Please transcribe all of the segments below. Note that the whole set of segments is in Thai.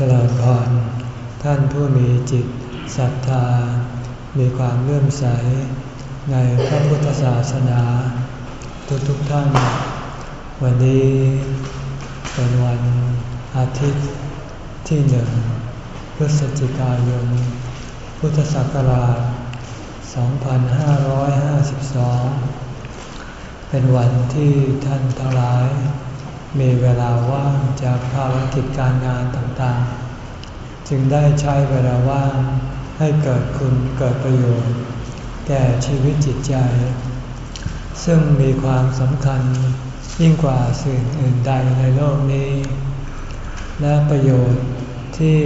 เจริญพรท่านผู้มีจิตศรัทธา มีความเลื่อมใส ในพระพุทธศาสนา ทุกทุกท่าน วันนี้เป็นวันอาทิตย์ที่หนึ่งพฤศจิกายน พุทธศักราช 2552 เป็นวันที่ท่านทั้งหลาย มีเวลาว่างจากภารกิจการงานต่างๆ จึงได้ใช้เวลาว่างให้เกิดคุณเกิดประโยชน์ แก่ชีวิตจิตใจ ซึ่งมีความสำคัญยิ่งกว่าสิ่งอื่นใดในโลกนี้ และประโยชน์ที่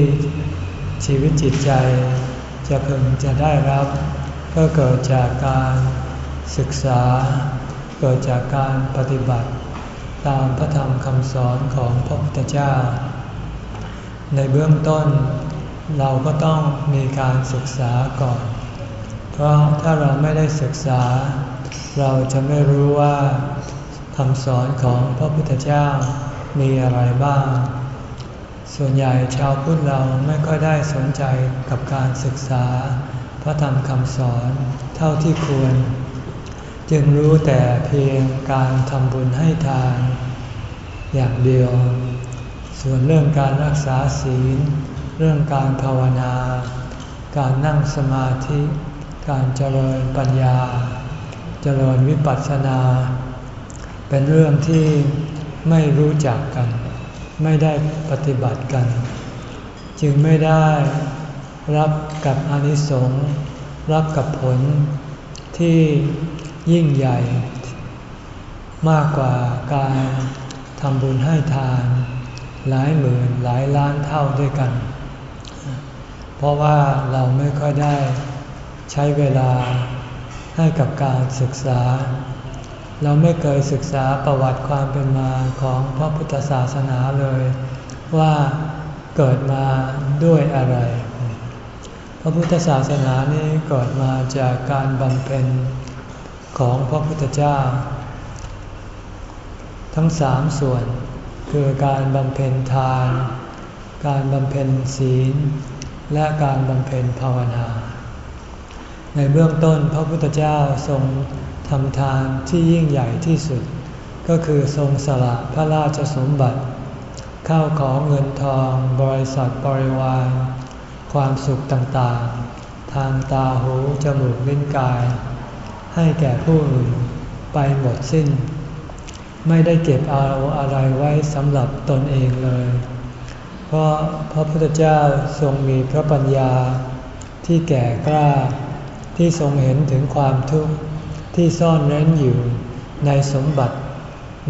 ชีวิตจิตใจ จะพึงจะได้รับ ก็เกิดจากการศึกษา เกิดจากการปฏิบัติ ตามพระธรรมคำสอนของพระพุทธเจ้า ในเบื้องต้น เราก็ต้องมีการศึกษาก่อน เพราะถ้าเราไม่ได้ศึกษา เราจะไม่รู้ว่าคำสอนของพระพุทธเจ้ามีอะไรบ้าง ส่วนใหญ่ชาวพุทธเราไม่ค่อยได้สนใจกับการศึกษา พระธรรมคำสอนเท่าที่ควร จึงรู้แต่เพียงการทำบุญให้ทานอย่างเดียว ส่วนเรื่องการรักษาศีล เรื่องการภาวนา การนั่งสมาธิ การเจริญปัญญา เจริญวิปัสสนา เป็นเรื่องที่ไม่รู้จักกัน ไม่ได้ปฏิบัติกัน จึงไม่ได้รับกับอนิสงส์รับกับผลที่ ยิ่งใหญ่ มากกว่าการทำบุญให้ทาน หลายหมื่นหลายล้านเท่าด้วยกัน เพราะว่าเราไม่ค่อยได้ใช้เวลาให้กับการศึกษา เราไม่เคยศึกษาประวัติความเป็นมาของพระพุทธศาสนาเลย ว่าเกิดมาด้วยอะไร พระพุทธศาสนานี้เกิดมาจากการบำเพ็ญ ของพระพุทธเจ้า ทั้งสามส่วน คือการบำเพ็ญทาน การบำเพ็ญศีล และการบำเพ็ญภาวนา ในเบื้องต้นพระพุทธเจ้าทรงทำทานที่ยิ่งใหญ่ที่สุด ก็คือทรงสละพระราชสมบัติ ข้าวของเงินทองบริษัทบริวาร ความสุขต่างๆ ทางตาหูจมูกลิ้นกาย ให้แก่ผู้อื่นไปหมดสิ้น ไม่ได้เก็บเอาอะไรไว้สำหรับตนเองเลย เพราะพระพุทธเจ้าทรงมีพระปัญญาที่แก่กล้าที่ทรงเห็นถึงความทุกข์ที่ซ่อนเร้นอยู่ในสมบัติ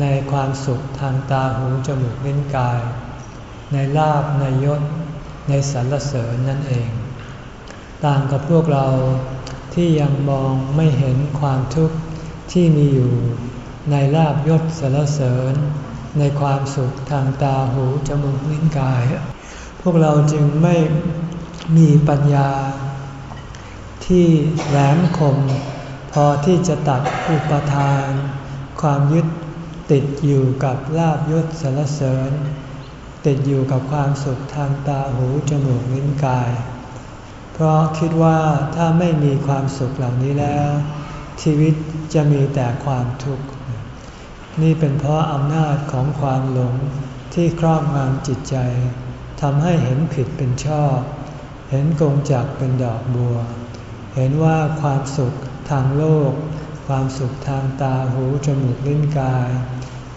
ในความสุขทางตาหูจมูกลิ้นกาย ในลาบในยศ ในสรรเสริญนั่นเอง ต่างกับพวกเรา ที่ยังมองไม่เห็นความทุกข์ที่มีอยู่ในลาบยศสารเสริญ ในความสุขทางตาหูจมูกลิ้นกาย พวกเราจึงไม่มีปัญญา ที่แหลมคม พอที่จะตัดอุปทาน ความยึดติดอยู่กับลาบยศสารเสริญ ติดอยู่กับความสุขทางตาหูจมูกลิ้นกาย เพราะคิดว่าถ้าไม่มีความสุขเหล่านี้แล้ว ชีวิตจะมีแต่ความทุกข์ นี่เป็นเพราะอำนาจของความหลงที่ครอบงำจิตใจทำให้เห็นผิดเป็นชอบ เห็นกงจักเป็นดอกบัว เห็นว่าความสุขทางโลก ความสุขทางตาหูจมูกลิ้นกาย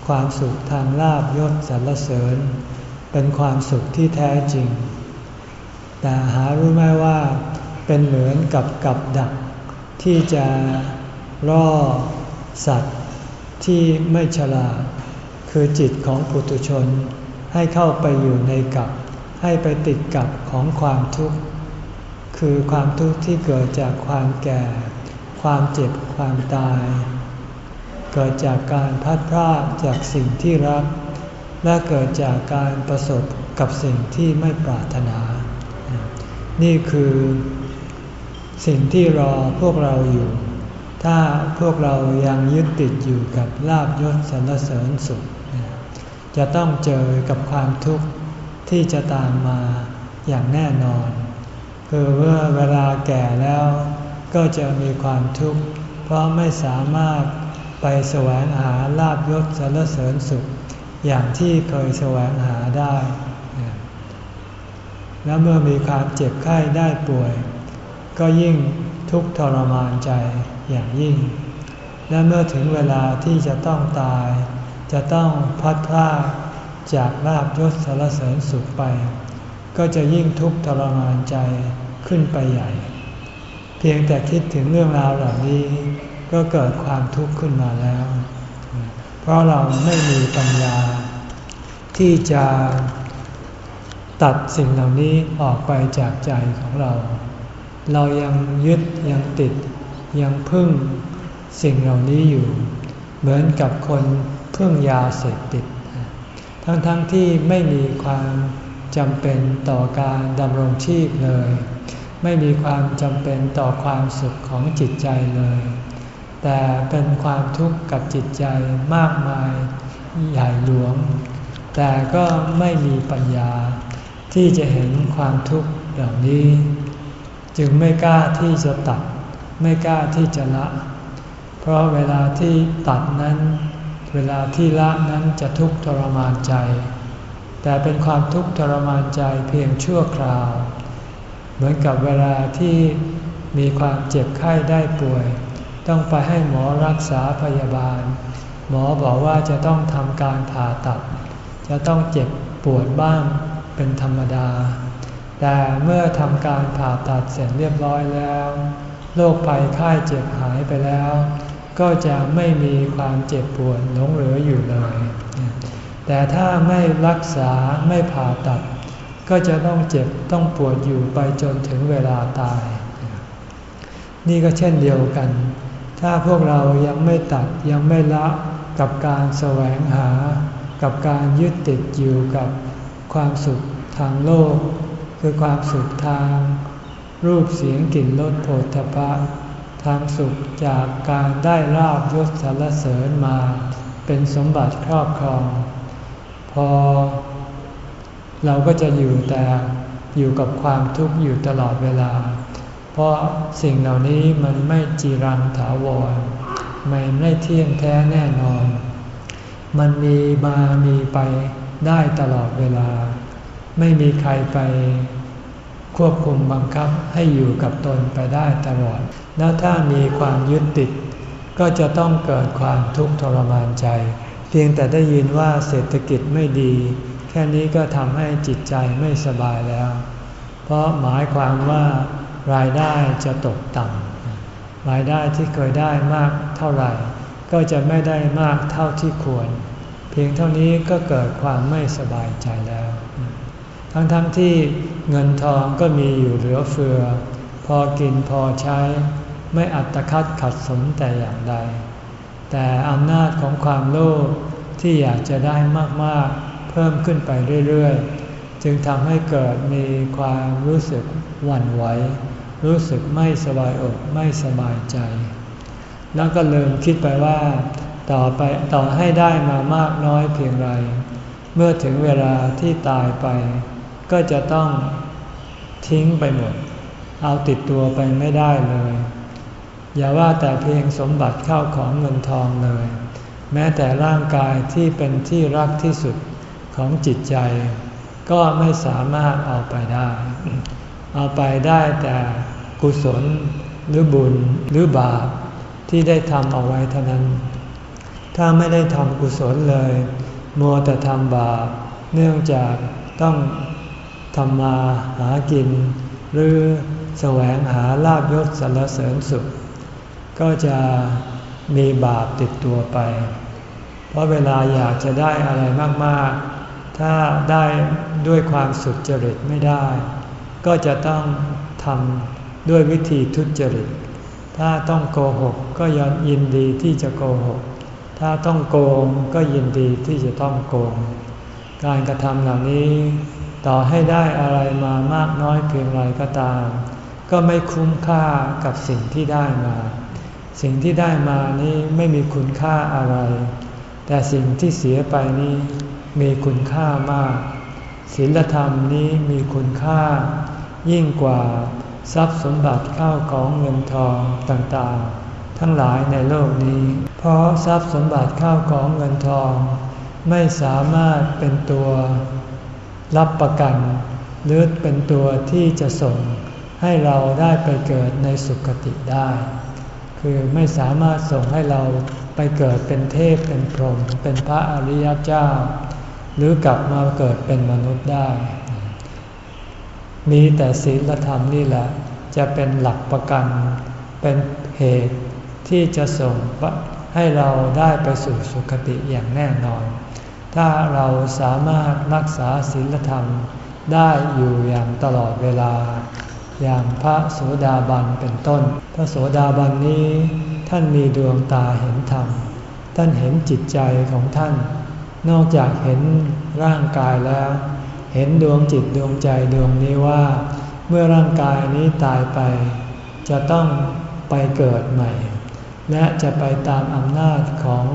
ความสุขทางลาบยศสรรเสริญ เป็นความสุขที่แท้จริง แต่หารู้ไหมว่าเป็นเหมือนกับกับดัก ที่จะล่อสัตว์ที่ไม่ฉลาด คือจิตของปุถุชน ให้เข้าไปอยู่ในกับ ให้ไปติดกับของความทุกข์ คือความทุกข์ที่เกิดจากความแก่ ความเจ็บความตาย เกิดจากการพัดพรากจากสิ่งที่รัก และเกิดจากการประสบกับสิ่งที่ไม่ปรารถนา นี่คือสิ่งที่รอพวกเราอยู่ ถ้าพวกเรายังยึดติดอยู่กับลาบยศสรรเสริญสุข จะต้องเจอกับความทุกข์ที่จะตามมาอย่างแน่นอน คือเมื่อเวลาแก่แล้วก็จะมีความทุกข์ เพราะไม่สามารถไปแสวงหาลาบยศสรรเสริญสุข อย่างที่เคยแสวงหาได้ แล้วเมื่อมีความเจ็บไข้ได้ป่วย ก็ยิ่งทุกข์ทรมานใจอย่างยิ่ง และเมื่อถึงเวลาที่จะต้องตาย จะต้องพัดพลาดจากลาบยศสารเสริญสุขไป ก็จะยิ่งทุกข์ทรมานใจขึ้นไปใหญ่ เพียงแต่คิดถึงเรื่องราวเหล่านี้ ก็เกิดความทุกข์ขึ้นมาแล้ว เพราะเราไม่มีปัญญา ที่จะ ตัดสิ่งเหล่านี้ออกไปจากใจของเรา เรายังยึดยังติดยังพึ่งสิ่งเหล่านี้อยู่ เหมือนกับคนพึ่งยาเสพติด ทั้งๆทที่ไม่มีความจำเป็นต่อการดำรงชีพเลย ไม่มีความจำเป็นต่อความสุขของจิตใจเลย แต่เป็นความทุกข์กับจิตใจมากมายใหญ่หลวง แต่ก็ไม่มีปัญญา ที่จะเห็นความทุกข์เหล่านี้ จึงไม่กล้าที่จะตัด ไม่กล้าที่จะละ เพราะเวลาที่ตัดนั้น เวลาที่ละนั้นจะทุกข์ทรมานใจ แต่เป็นความทุกข์ทรมานใจเพียงชั่วคราว เหมือนกับเวลาที่มีความเจ็บไข้ได้ป่วย ต้องไปให้หมอรักษาพยาบาล หมอบอกว่าจะต้องทำการผ่าตัด จะต้องเจ็บปวดบ้าง เป็นธรรมดา แต่เมื่อทำการผ่าตัดเสร็จเรียบร้อยแล้วโรคภัยไข้เจ็บหายไปแล้ว ก็จะไม่มีความเจ็บปวดหลงเหลืออยู่เลย แต่ถ้าไม่รักษาไม่ผ่าตัด ก็จะต้องเจ็บต้องปวดอยู่ไปจนถึงเวลาตาย นี่ก็เช่นเดียวกัน ถ้าพวกเรายังไม่ตัดยังไม่ละกับการแสวงหา กับการยึดติดอยู่กับ ความสุขทางโลก คือความสุขทาง รูปเสียงกลิ่นรสโผฏฐพะทางสุขจากการได้ลาบยศสารเสริญมา เป็นสมบัติครอบครอง พอ เราก็จะอยู่แต่อยู่กับความทุกข์อยู่ตลอดเวลา เพราะสิ่งเหล่านี้มันไม่จีรังถาวรมันไม่เที่ยงแท้แน่นอน มันมีมามีไป ได้ตลอดเวลา ไม่มีใครไปควบคุมบังคับให้อยู่กับตนไปได้ตลอด แล้วถ้ามีความยึดติด ก็จะต้องเกิดความทุกข์ทรมานใจ เพียงแต่ได้ยินว่าเศรษฐกิจไม่ดี แค่นี้ก็ทำให้จิตใจไม่สบายแล้ว เพราะหมายความว่ารายได้จะตกต่ำรายได้ที่เคยได้มากเท่าไหร่ ก็จะไม่ได้มากเท่าที่ควร พียงเท่านี้ก็เกิดความไม่สบายใจแล้ว ทั้งๆทที่เงินทองก็มีอยู่เหลือเฟือ พอกินพอใช้ ไม่อัตคัดขัดสนแต่อย่างใด แต่อำนาจของความโลภที่อยากจะได้มากๆ เพิ่มขึ้นไปเรื่อยๆ จึงทำให้เกิดมีความรู้สึกหวั่นไหว รู้สึกไม่สบายอกไม่สบายใจ แล้วก็เริ่มคิดไปว่า ต่อไปต่อให้ได้มามากน้อยเพียงไร เมื่อถึงเวลาที่ตายไป ก็จะต้องทิ้งไปหมด เอาติดตัวไปไม่ได้เลย อย่าว่าแต่เพียงสมบัติเข้าของเงินทองเลย แม้แต่ร่างกายที่เป็นที่รักที่สุดของจิตใจ ก็ไม่สามารถเอาไปได้ เอาไปได้แต่กุศลหรือบุญหรือบาปที่ได้ทำเอาไว้เท่านั้น ถ้าไม่ได้ทำกุศลเลย มัวแต่ทำบาป เนื่องจากต้องทำมาหากิน หรือแสวงหาลาบยศสรรเสริญสุข ก็จะมีบาปติดตัวไป เพราะเวลาอยากจะได้อะไรมาก ๆ ถ้าได้ด้วยความสุดจริตไม่ได้ ก็จะต้องทำด้วยวิธีทุจริต ถ้าต้องโกหกก็ยินดีที่จะโกหก ถ้าต้องโกงก็ยินดีที่จะต้องโกง การกระทำเหล่านี้ ต่อให้ได้อะไรมามากน้อยเพียงไรก็ตาม ก็ไม่คุ้มค่ากับสิ่งที่ได้มา สิ่งที่ได้มานี้ไม่มีคุณค่าอะไร แต่สิ่งที่เสียไปนี้มีคุณค่ามากศีลธรรมนี้มีคุณค่า ยิ่งกว่าทรัพย์สมบัติข้าวของเงินทองต่างๆ ทั้งหลายในโลกนี้ เพราะทรัพย์สมบัติข้าวของเงินทอง ไม่สามารถเป็นตัวรับประกันหรือเป็นตัวที่จะส่งให้เราได้ไปเกิดในสุคติได้ คือไม่สามารถส่งให้เราไปเกิดเป็นเทพเป็นพรหมเป็นพระอริยเจ้า หรือกลับมาเกิดเป็นมนุษย์ได้ มีแต่ศีลธรรมนี่แหละ จะเป็นหลักประกัน เป็นเหตุ ที่จะส่งให้เราได้ไปสู่สุคติอย่างแน่นอน ถ้าเราสามารถรักษาศีลธรรมได้อยู่อย่างตลอดเวลา อย่างพระโสดาบันเป็นต้น พระโสดาบันนี้ท่านมีดวงตาเห็นธรรม ท่านเห็นจิตใจของท่าน นอกจากเห็นร่างกายแล้ว เห็นดวงจิตดวงใจดวงนี้ว่า เมื่อร่างกายนี้ตายไป จะต้องไปเกิดใหม่ และจะไปตามอำนาจของ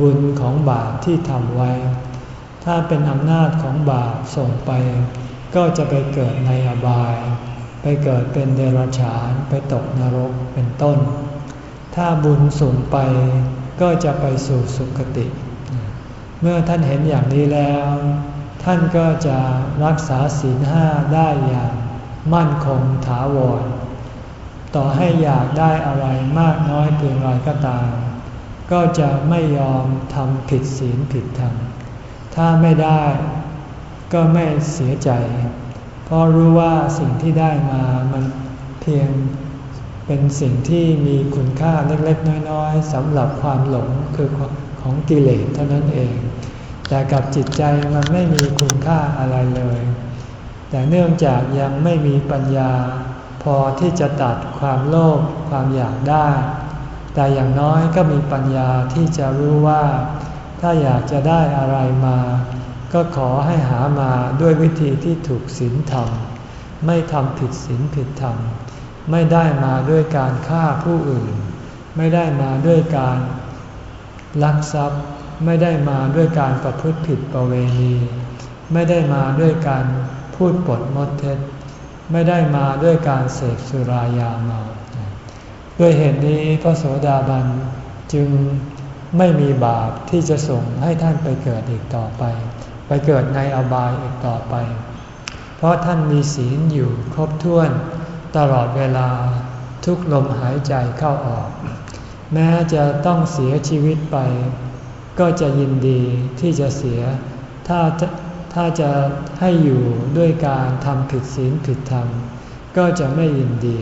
บุญของบาปที่ทำไว้ ถ้าเป็นอำนาจของบาปส่งไป ก็จะไปเกิดในอบาย ไปเกิดเป็นเดรัจฉาน ไปตกนรกเป็นต้น ถ้าบุญส่งไปก็จะไปสู่สุคติ เมื่อท่านเห็นอย่างนี้แล้ว ท่านก็จะรักษาศีลห้าได้อย่างมั่นคงถาวร ต่อให้อยากได้อะไรมากน้อยเพียงไรก็ตาม ก็จะไม่ยอมทำผิดศีลผิดธรรม ถ้าไม่ได้ก็ไม่เสียใจ เพราะรู้ว่าสิ่งที่ได้มามันเพียงเป็นสิ่งที่มีคุณค่าเล็กๆ น้อยๆสำหรับความหลงคือของกิเลสเท่านั้นเอง แต่กับจิตใจมันไม่มีคุณค่าอะไรเลย แต่เนื่องจากยังไม่มีปัญญา พอที่จะตัดความโลภความอยากได้ แต่อย่างน้อยก็มีปัญญาที่จะรู้ว่า ถ้าอยากจะได้อะไรมา ก็ขอให้หามาด้วยวิธีที่ถูกศีลธรรม ไม่ทำผิดศีลผิดธรรม ไม่ได้มาด้วยการฆ่าผู้อื่น ไม่ได้มาด้วยการลักทรัพย์ ไม่ได้มาด้วยการประพฤติผิดประเวณี ไม่ได้มาด้วยการพูดปดมดเท็จ ไม่ได้มาด้วยการเสพสุรายาเมา ด้วยเหตุนี้พระโสดาบันจึงไม่มีบาปที่จะส่งให้ท่านไปเกิดอีกต่อไป ไปเกิดในอบายอีกต่อไป เพราะท่านมีศีลอยู่ครบถ้วนตลอดเวลาทุกลมหายใจเข้าออก แม้จะต้องเสียชีวิตไป ก็จะยินดีที่จะเสีย ถ้า ถ้าจะให้อยู่ด้วยการทำผิดศีลผิดธรรม ก็จะไม่ยินดี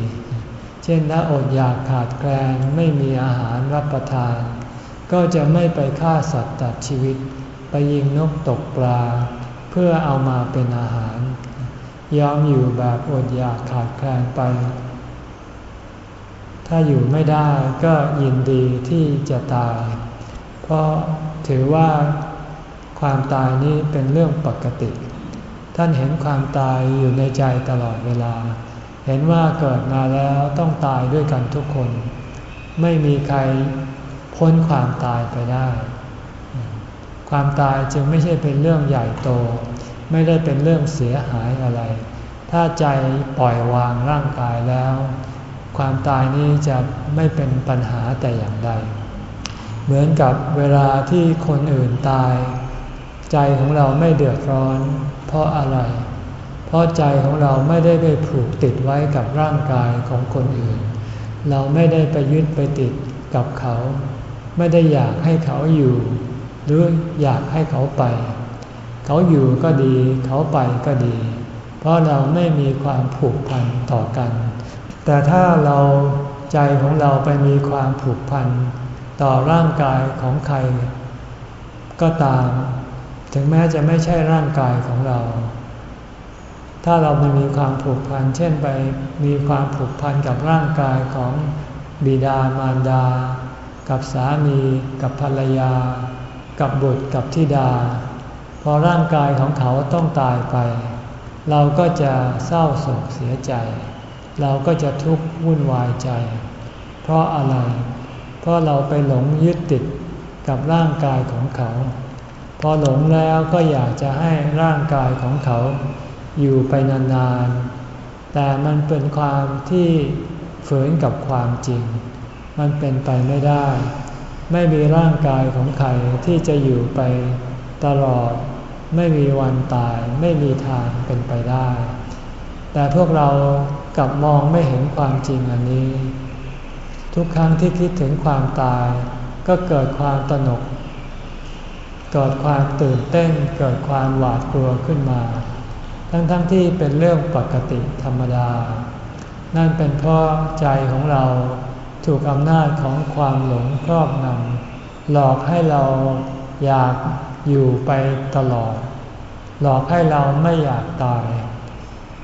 เช่นถ้าอดอยากขาดแคลนไม่มีอาหารรับประทาน ก็จะไม่ไปฆ่าสัตว์ตัดชีวิต ไปยิงนกตกปลา เพื่อเอามาเป็นอาหาร ยอมอยู่แบบอดอยากขาดแคลนไป ถ้าอยู่ไม่ได้ก็ยินดีที่จะตาย เพราะถือว่า ความตายนี้เป็นเรื่องปกติ ท่านเห็นความตายอยู่ในใจตลอดเวลา เห็นว่าเกิดมาแล้วต้องตายด้วยกันทุกคน ไม่มีใครพ้นความตายไปได้ ความตายจึงไม่ใช่เป็นเรื่องใหญ่โต ไม่ได้เป็นเรื่องเสียหายอะไร ถ้าใจปล่อยวางร่างกายแล้ว ความตายนี้จะไม่เป็นปัญหาแต่อย่างใด เหมือนกับเวลาที่คนอื่นตาย ใจของเราไม่เดือดร้อน เพราะอะไร เพราะใจของเราไม่ได้ไปผูกติดไว้กับร่างกายของคนอื่น เราไม่ได้ไปยึดไปติดกับเขา ไม่ได้อยากให้เขาอยู่ หรืออยากให้เขาไป เขาอยู่ก็ดี เขาไปก็ดี เพราะเราไม่มีความผูกพันต่อกัน แต่ถ้าเราใจของเราไปมีความผูกพันต่อร่างกายของใคร ก็ตาม ถึงแม้จะไม่ใช่ร่างกายของเรา ถ้าเราไม่มีความผูกพัน เช่นไปมีความผูกพันกับร่างกายของบิดามารดา กับสามี กับภรรยา กับบุตรกับธิดา พอร่างกายของเขาต้องตายไป เราก็จะเศร้าโศกเสียใจ เราก็จะทุกข์วุ่นวายใจ เพราะอะไร เพราะเราไปหลงยึดติดกับร่างกายของเขา อหลงแล้วก็อยากจะให้ร่างกายของเขาอยู่ไปนานๆ แต่มันเป็นความที่ฝืนกับความจริง มันเป็นไปไม่ได้ ไม่มีร่างกายของใครที่จะอยู่ไปตลอด ไม่มีวันตาย ไม่มีทางเป็นไปได้ แต่พวกเรากลับมองไม่เห็นความจริงอันนี้ ทุกครั้งที่คิดถึงความตาย ก็เกิดความตนก เกิดความตื่นเต้นเกิดความหวาดกลัวขึ้นมา ทั้งๆทที่เป็นเรื่องปกติธรรมดา นั่นเป็นเพราะใจของเราถูกอำนาจของความหลงครอบงำหลอกให้เราอยากอยู่ไปตลอด หลอกให้เราไม่อยากตาย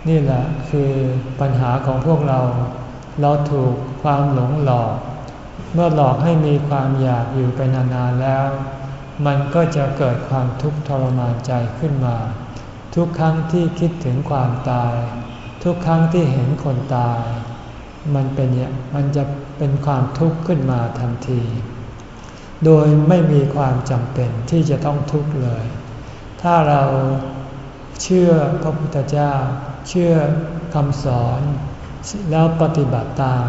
นี่แหละคือปัญหาของพวกเรา เราถูกความหลงหลอก เมื่อหลอกให้มีความอยากอยู่ไปนานๆแล้ว มันก็จะเกิดความทุกข์ทรมานใจขึ้นมา ทุกครั้งที่คิดถึงความตาย ทุกครั้งที่เห็นคนตาย มันเป็นมันจะเป็นความทุกข์ขึ้นมาทันที โดยไม่มีความจำเป็นที่จะต้องทุกข์เลย ถ้าเราเชื่อพระพุทธเจ้า เชื่อคำสอนแล้วปฏิบัติตาม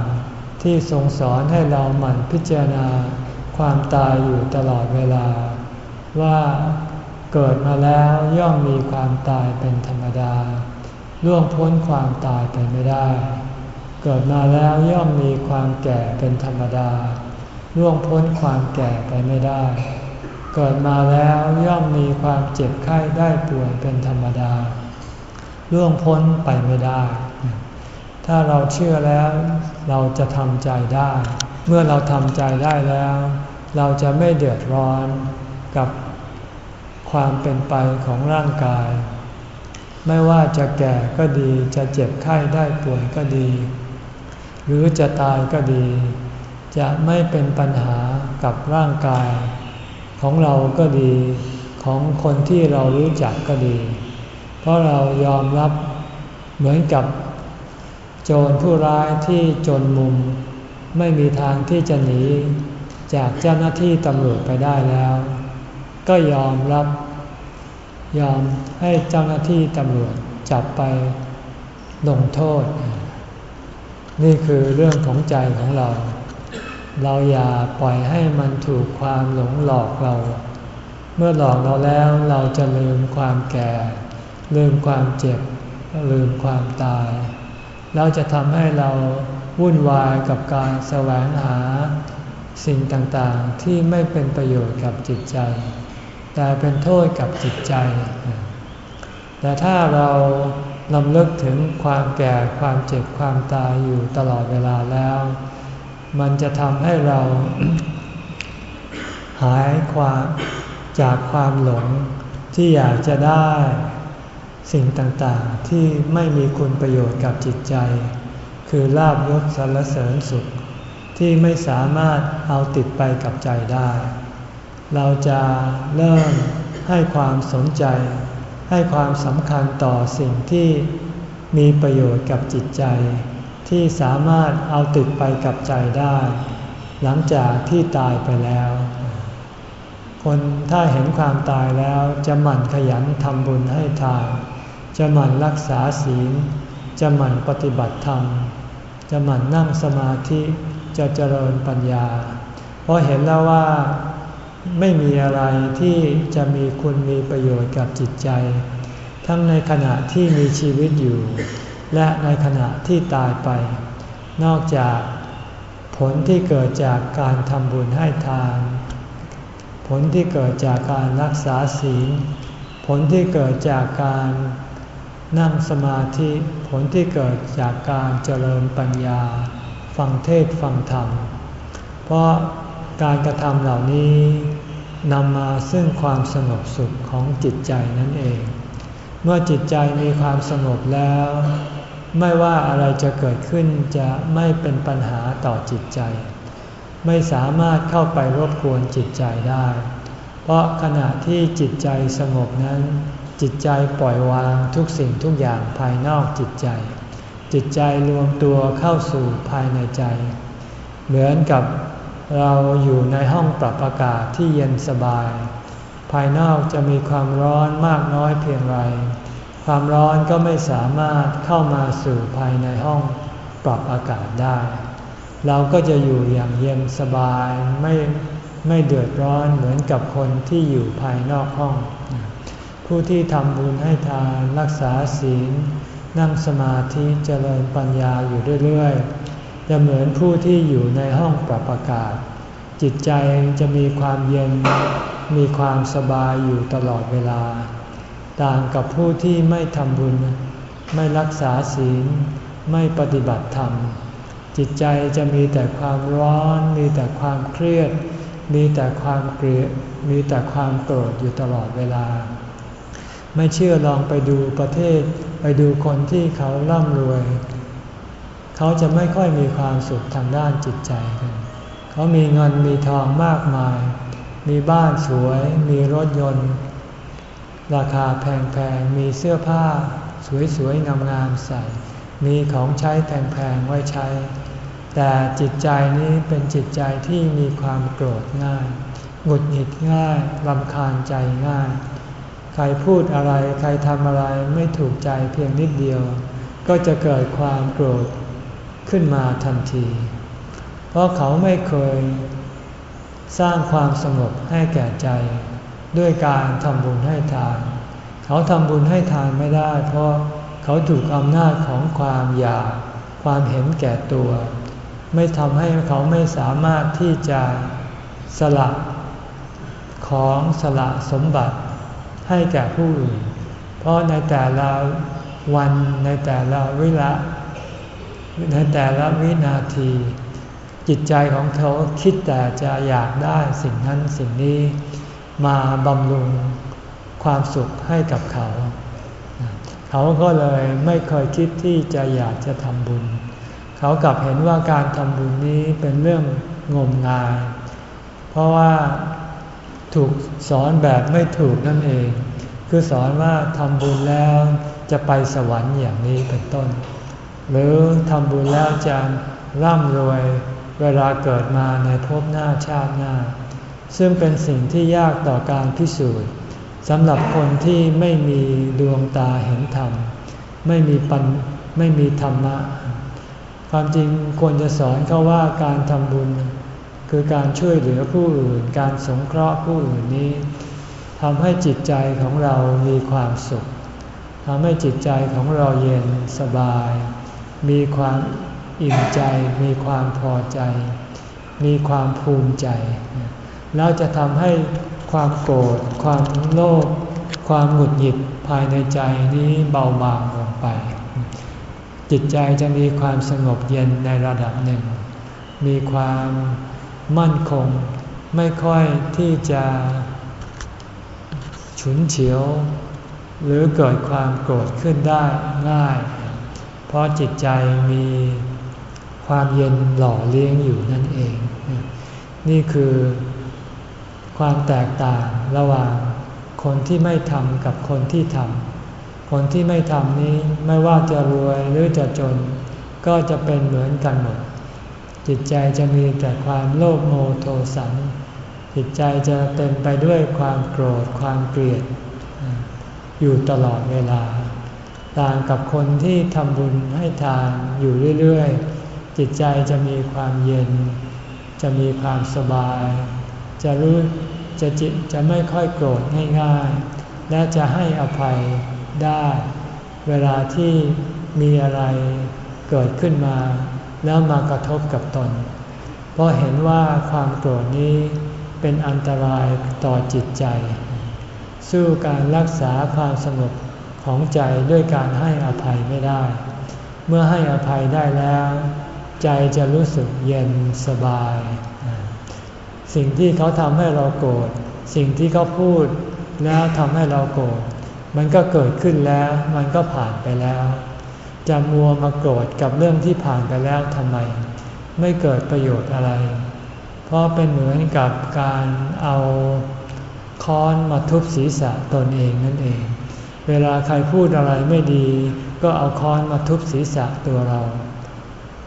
ที่ทรงสอนให้เราหมั่นพิจารณาความตายอยู่ตลอดเวลา ว่าเกิดมาแล้วย่อมมีความตายเป็นธรรมดา ล่วงพ้นความตายไปไม่ได้ เกิดมาแล้วย่อมมีความแก่เป็นธรรมดา ล่วงพ้นความแก่ไปไม่ได้ เกิดมาแล้วย่อมมีความเจ็บไข้ได้ป่วยเป็นธรรมดา ล่วงพ้นไปไม่ได้ ถ้าเราเชื่อแล้วเราจะทำใจได้ เมื่อเราทำใจได้แล้ว เราจะไม่เดือดร้อน กับความเป็นไปของร่างกาย ไม่ว่าจะแก่ก็ดี จะเจ็บไข้ได้ป่วยก็ดี หรือจะตายก็ดี จะไม่เป็นปัญหากับร่างกาย ของเราก็ดีของคนที่เรารู้จักก็ดี เพราะเรายอมรับเหมือนกับ โจรผู้ร้ายที่จนมุม ไม่มีทางที่จะหนีจากเจ้าหน้าที่ตำรวจไปได้แล้ว ก็ยอมรับ ยอมให้เจ้าหน้าที่ตำรวจจับไปลงโทษ นี่คือเรื่องของใจของเรา เราอย่าปล่อยให้มันถูกความหลงหลอกเรา เมื่อหลอกเราแล้วเราจะลืมความแก่ ลืมความเจ็บ ลืมความตาย เราจะทำให้เราวุ่นวายกับการแสวงหาสิ่งต่างๆที่ไม่เป็นประโยชน์กับจิตใจ แต่เป็นโทษกับจิตใจ แต่ถ้าเราลำลึกถึงความแก่ความเจ็บความตายอยู่ตลอดเวลาแล้ว มันจะทำให้เรา หายความจากความหลงที่อยากจะได้สิ่งต่างๆ ที่ไม่มีคุณประโยชน์กับจิตใจ คือลาบยศสรรเสริญสุข ที่ไม่สามารถเอาติดไปกับใจได้ เราจะเริ่มให้ความสนใจ ให้ความสำคัญต่อสิ่งที่มีประโยชน์กับจิตใจ ที่สามารถเอาติดไปกับใจได้ หลังจากที่ตายไปแล้ว คนถ้าเห็นความตายแล้วจะหมั่นขยันทำบุญให้ทานจะหมั่นรักษาศีล จะหมั่นปฏิบัติธรรม จะหมั่นนั่งสมาธิ จะเจริญปัญญา เพราะเห็นแล้วว่า ไม่มีอะไรที่จะมีคุณมีประโยชน์กับจิตใจ ทั้งในขณะที่มีชีวิตอยู่ และในขณะที่ตายไป นอกจากผลที่เกิดจากการทำบุญให้ทาน ผลที่เกิดจากการรักษาศีล ผลที่เกิดจากการนั่งสมาธิ ผลที่เกิดจากการเจริญปัญญา ฟังเทศฟังธรรม เพราะ การกระทำเหล่านี้นำมาซึ่งความสงบสุขของจิตใจนั่นเอง เมื่อจิตใจมีความสงบแล้ว ไม่ว่าอะไรจะเกิดขึ้นจะไม่เป็นปัญหาต่อจิตใจ ไม่สามารถเข้าไปรบกวนจิตใจได้ เพราะขณะที่จิตใจสงบนั้น จิตใจปล่อยวางทุกสิ่งทุกอย่างภายนอกจิตใจ จิตใจรวมตัวเข้าสู่ภายในใจ เหมือนกับ เราอยู่ในห้องปรับอากาศที่เย็นสบาย ภายนอกจะมีความร้อนมากน้อยเพียงไร ความร้อนก็ไม่สามารถเข้ามาสู่ภายในห้องปรับอากาศได้ เราก็จะอยู่อย่างเย็นสบายไม่ไม่เดือดร้อนเหมือนกับคนที่อยู่ภายนอกห้อง ผู้ที่ทำบุญให้ทานรักษาศีล นั่งสมาธิเจริญปัญญาอยู่เรื่อยๆ จะเหมือนผู้ที่อยู่ในห้องปรับอากาศ จิตใจจะมีความเย็น มีความสบายอยู่ตลอดเวลา ต่างกับผู้ที่ไม่ทำบุญ ไม่รักษาศีล ไม่ปฏิบัติธรรม จิตใจจะมีแต่ความร้อน มีแต่ความเครียด มีแต่ความเกลียดมีแต่ความโกรธอยู่ตลอดเวลา ไม่เชื่อลองไปดูประเทศ ไปดูคนที่เขาร่ำรวย เขาจะไม่ค่อยมีความสุขทางด้านจิตใจกัน เขามีเงินมีทองมากมาย มีบ้านสวย มีรถยนต์ ราคาแพงๆ มีเสื้อผ้า สวยๆ งามๆ ใส่ มีของใช้แพงๆ ไว้ใช้ แต่จิตใจนี้เป็นจิตใจที่มีความโกรธง่ายหงุดหงิดง่ายลำคาญใจง่าย ใครพูดอะไร ใครทำอะไรไม่ถูกใจเพียงนิดเดียว ก็จะเกิดความโกรธ ขึ้นมาทันที เพราะเขาไม่เคยสร้างความสงบให้แก่ใจ ด้วยการทำบุญให้ทาน เขาทำบุญให้ทานไม่ได้ เพราะเขาถูกอำนาจของความอยากความเห็นแก่ตัว ไม่ทำให้เขาไม่สามารถที่จะสละของสละสมบัติให้แก่ผู้อื่น เพราะในแต่ละวันในแต่ละเวลา ในแต่ละวินาที จิตใจของเขาคิดแต่จะอยากได้สิ่งนั้นสิ่งนี้มาบำรุงความสุขให้กับเขา เขาก็เลยไม่เคยคิดที่จะอยากจะทำบุญ เขากลับเห็นว่าการทำบุญนี้เป็นเรื่องงมงาย เพราะว่าถูกสอนแบบไม่ถูกนั่นเอง คือสอนว่าทำบุญแล้วจะไปสวรรค์อย่างนี้เป็นต้น หรือทำบุญแล้วจะร่ำรวยเวลาเกิดมาในภพหน้าชาติหน้า ซึ่งเป็นสิ่งที่ยากต่อการพิสูจน์สำหรับคนที่ไม่มีดวงตาเห็นธรรม ไม่มีปัญไม่มีธรรมะ ความจริงควรจะสอนเขาว่าการทำบุญ คือการช่วยเหลือผู้อื่น การสงเคราะห์ผู้อื่นนี้ทำให้จิตใจของเรามีความสุขทำให้จิตใจของเราเย็นสบาย มีความอิ่มใจ มีความพอใจ มีความภูมิใจ แล้วจะทำให้ความโกรธ ความโลภ ความหงุดหงิดภายในใจนี้เบาบางลงไป จิตใจจะมีความสงบเย็นในระดับหนึ่ง มีความมั่นคง ไม่ค่อยที่จะฉุนเฉียว หรือเกิดความโกรธขึ้นได้ง่าย เพราะจิตใจมีความเย็นหล่อเลี้ยงอยู่นั่นเอง นี่คือความแตกต่างระหว่างคนที่ไม่ทำกับคนที่ทำ คนที่ไม่ทำนี้ไม่ว่าจะรวยหรือจะจน ก็จะเป็นเหมือนกันหมด จิตใจจะมีแต่ความโลภโมโทสัน จิตใจจะเต็มไปด้วยความโกรธความเกลียด อยู่ตลอดเวลา ต่างกับคนที่ทำบุญให้ทานอยู่เรื่อย ๆ จิตใจจะมีความเย็น จะมีความสบาย จะรู้จะจิตจะไม่ค่อยโกรธง่ายๆ และจะให้อภัยได้ เวลาที่มีอะไรเกิดขึ้นมา แล้วมากระทบกับตน เพราะเห็นว่าความโกรธนี้เป็นอันตรายต่อจิตใจ สู้การรักษาความสงบ ของใจด้วยการให้อภัยไม่ได้ เมื่อให้อภัยได้แล้ว ใจจะรู้สึกเย็นสบาย สิ่งที่เขาทำให้เราโกรธสิ่งที่เขาพูดแล้วทำให้เราโกรธมันก็เกิดขึ้นแล้ว มันก็ผ่านไปแล้ว จะมัวมาโกรธกับเรื่องที่ผ่านไปแล้วทำไม ไม่เกิดประโยชน์อะไร เพราะเป็นเหมือนกับการเอาค้อนมาทุบศีรษะตนเองนั่นเอง เวลาใครพูดอะไรไม่ดี ก็เอาค้อนมาทุบศีรษะตัวเรา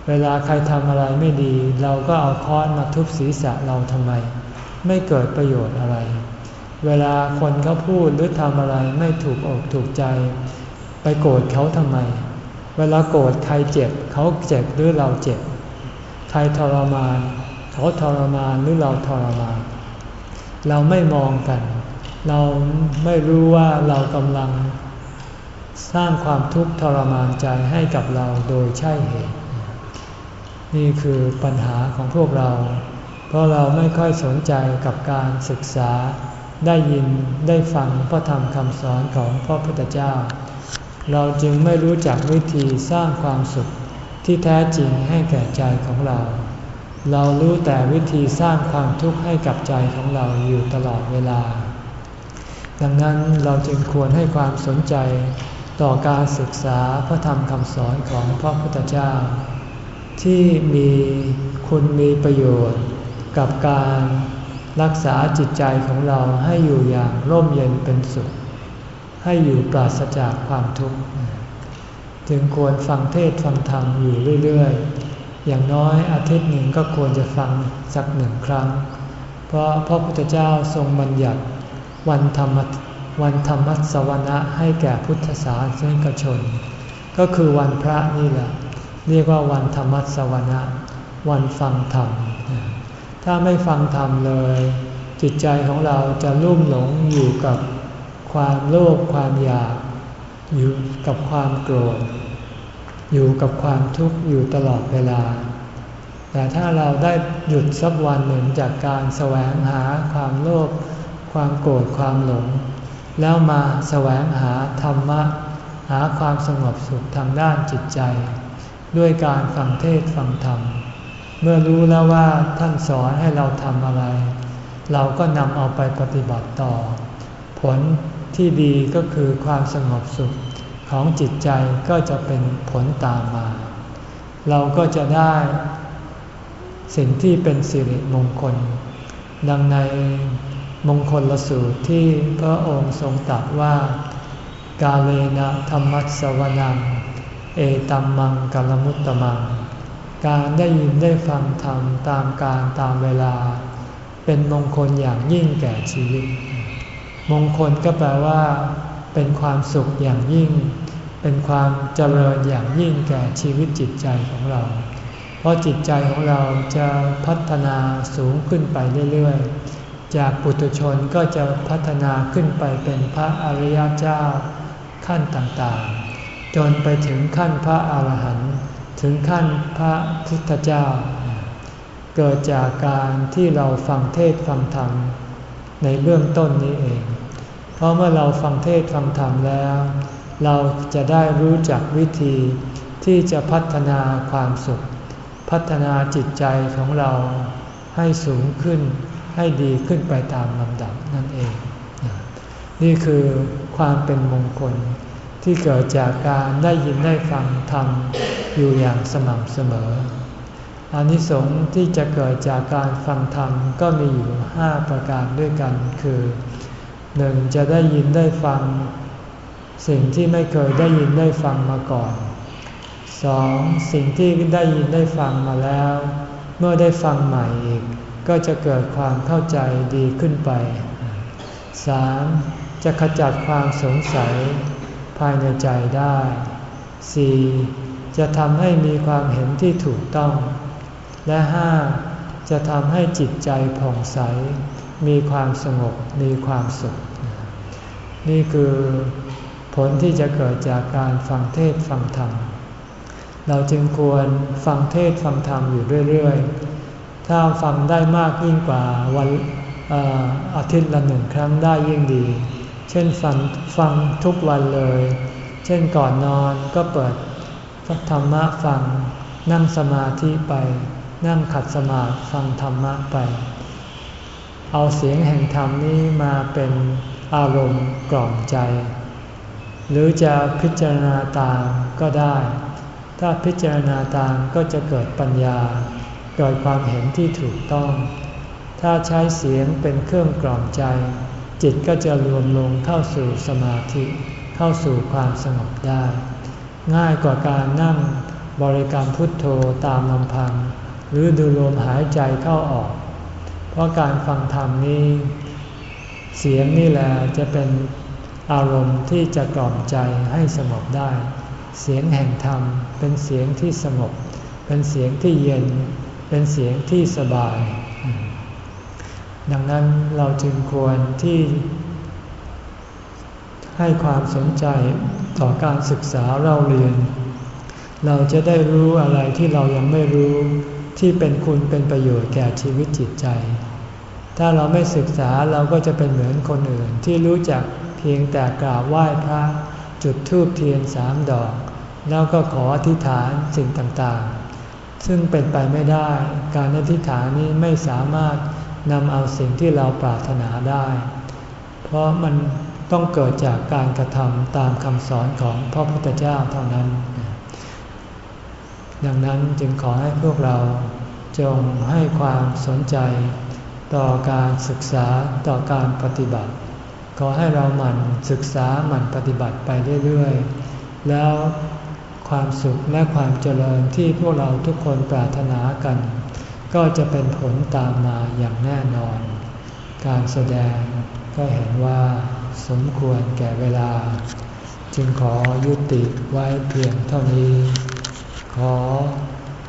เวลาใครทำอะไรไม่ดี เราก็เอาค้อนมาทุบศีรษะเราทำไม ไม่เกิดประโยชน์อะไร เวลาคนเขาพูดหรือทำอะไรไม่ถูกอกถูกใจ ไปโกรธเขาทำไม เวลาโกรธใครเจ็บเขาเจ็บหรือเราเจ็บ ใครทรมาน เขาทรมานหรือเราทรมาน เราไม่มองกัน เราไม่รู้ว่าเรากำลังสร้างความทุกข์ทรมานใจให้กับเราโดยใช่เหตุ นี่คือปัญหาของพวกเรา เพราะเราไม่ค่อยสนใจกับการศึกษาได้ยินได้ฟังพระธรรมคำสอนของพระพุทธเจ้า เราจึงไม่รู้จักวิธีสร้างความสุขที่แท้จริงให้แก่ใจของเรา เรารู้แต่วิธีสร้างความทุกข์ให้กับใจของเราอยู่ตลอดเวลา ดังนั้นเราจึงควรให้ความสนใจต่อการศึกษาพระธรรมคำสอนของพระพุทธเจ้า ที่มีคุณมีประโยชน์ กับการรักษาจิตใจของเราให้อยู่อย่างร่มเย็นเป็นสุข ให้อยู่ปราศจากความทุกข์ จึงควรฟังเทศฟังธรรมอยู่เรื่อยๆ อย่างน้อยอาทิตย์หนึ่งก็ควรจะฟังสักหนึ่งครั้ง เพราะพระพุทธเจ้าทรงบัญญัติ วันธรรมวันธรรมสวนะให้แก่พุทธศาสนิกชน ก็คือวันพระนี่แหละ เรียกว่าวันธรรมสวนะวันฟังธรรม ถ้าไม่ฟังธรรมเลย จิตใจของเราจะลุ่มหลงอยู่กับความโลภความอยาก อยู่กับความโกรธ อยู่กับความทุกข์อยู่ตลอดเวลา แต่ถ้าเราได้หยุดสักวันหนึ่งจากการแสวงหาความโลภ ความโกรธความหลง แล้วมาแสวงหาธรรมะ หาความสงบสุขทางด้านจิตใจ ด้วยการฟังเทศฟังธรรม เมื่อรู้แล้วว่าท่านสอนให้เราทำอะไร เราก็นำเอาไปปฏิบัติต่อ ผลที่ดีก็คือความสงบสุขของจิตใจก็จะเป็นผลตามมา เราก็จะได้สิ่งที่เป็นสิริมงคล ดังใน มงคลละสูตรที่พระองค์ทรงตรัสว่า กาเลนะธรรมัสวนัง เอตัมมังกลมุตตมัง การได้ยินได้ฟังธรรมตามการตามเวลา เป็นมงคลอย่างยิ่งแก่ชีวิต มงคลก็แปลว่า เป็นความสุขอย่างยิ่ง เป็นความเจริญอย่างยิ่งแก่ชีวิตจิตใจของเรา เพราะจิตใจของเราจะพัฒนาสูงขึ้นไปเรื่อยๆ จากปุถุชนก็จะพัฒนาขึ้นไปเป็นพระอริยเจ้าขั้นต่างๆ จนไปถึงขั้นพระอาหารหันต์ถึงขั้นพระพุทธเจ้า เกิดจากการที่เราฟังเทศฟังธรรมในเบื้องต้นนี้เอง เพราะเมื่อเราฟังเทศฟังธรรมแล้ว เราจะได้รู้จักวิธีที่จะพัฒนาความสุข พัฒนาจิตใจของเราให้สูงขึ้น ให้ดีขึ้นไปตามลำดับนั่นเอง นี่คือความเป็นมงคลที่เกิดจากการได้ยินได้ฟังธรรมอยู่อย่างสม่ำเสมออานิสงส์ที่จะเกิดจากการฟังธรรมก็มีอยู่ห้าประการด้วยกันคือหนึ่งจะได้ยินได้ฟัง สิ่งที่ไม่เคยได้ยินได้ฟังมาก่อนสองสิ่งที่ได้ยินได้ฟังมาแล้ว เมื่อได้ฟังใหม่อีก ก็จะเกิดความเข้าใจดีขึ้นไป 3. จะขจัดความสงสัยภายในใจได้ 4. จะทำให้มีความเห็นที่ถูกต้อง และ 5. จะทำให้จิตใจผ่องใส มีความสงบ มีความสุข นี่คือผลที่จะเกิดจากการฟังเทศฟังธรรม เราจึงควรฟังเทศฟังธรรมอยู่เรื่อยๆ ถ้าฟังได้มากยิ่งกว่าวันอาทิตย์ละหนึ่งครั้งได้ยิ่งดี เช่นฟังฟังทุกวันเลย เช่นก่อนนอนก็เปิดธรรมะฟัง นั่งสมาธิไป นั่งขัดสมาธิฟังธรรมะไป เอาเสียงแห่งธรรมนี้มาเป็นอารมณ์กล่อมใจ หรือจะพิจารณาตามก็ได้ ถ้าพิจารณาตามก็จะเกิดปัญญา เกิดความเห็นที่ถูกต้อง ถ้าใช้เสียงเป็นเครื่องกล่อมใจ จิตก็จะรวมลงเข้าสู่สมาธิ เข้าสู่ความสงบได้ ง่ายกว่าการนั่งบริกรรมพุทโธตามลำพัง หรือดูลมหายใจเข้าออก เพราะการฟังธรรมนี้เสียงนี่แหละจะเป็นอารมณ์ที่จะกล่อมใจให้สงบได้ เสียงแห่งธรรมเป็นเสียงที่สงบ เป็นเสียงที่เย็น เป็นเสียงที่สบาย ดังนั้นเราจึงควรที่ ให้ความสนใจต่อการศึกษาเราเรียน เราจะได้รู้อะไรที่เรายังไม่รู้ที่เป็นคุณเป็นประโยชน์แก่ชีวิตจิตใจ ถ้าเราไม่ศึกษาเราก็จะเป็นเหมือนคนอื่นที่รู้จักเพียงแต่กราบไหว้พระจุดธูปเทียนสามดอก แล้วก็ขออธิษฐานสิ่งต่าง ซึ่งเป็นไปไม่ได้ การอธิษฐานนี้ไม่สามารถนำเอาสิ่งที่เราปรารถนาได้ เพราะมันต้องเกิดจากการกระทำตามคำสอนของพระพุทธเจ้าเท่านั้น ดังนั้นจึงขอให้พวกเราจงให้ความสนใจต่อการศึกษาต่อการปฏิบัติ ขอให้เราหมั่นศึกษาหมั่นปฏิบัติไปเรื่อยๆ แล้ว ความสุขและความเจริญที่พวกเราทุกคนปรารถนากัน ก็จะเป็นผลตามมาอย่างแน่นอน การแสดงก็เห็นว่าสมควรแก่เวลา จึงขอยุติไว้เพียงเท่านี้ ขอ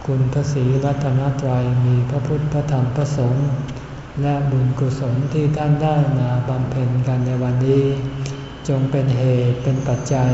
คุณพระศรีรัตนตรัยมีพระพุทธพระธรรมพระสงฆ์และบุญกุศลที่ท่านได้มาบำเพ็ญกันในวันนี้ จงเป็นเหตุเป็นปัจจัย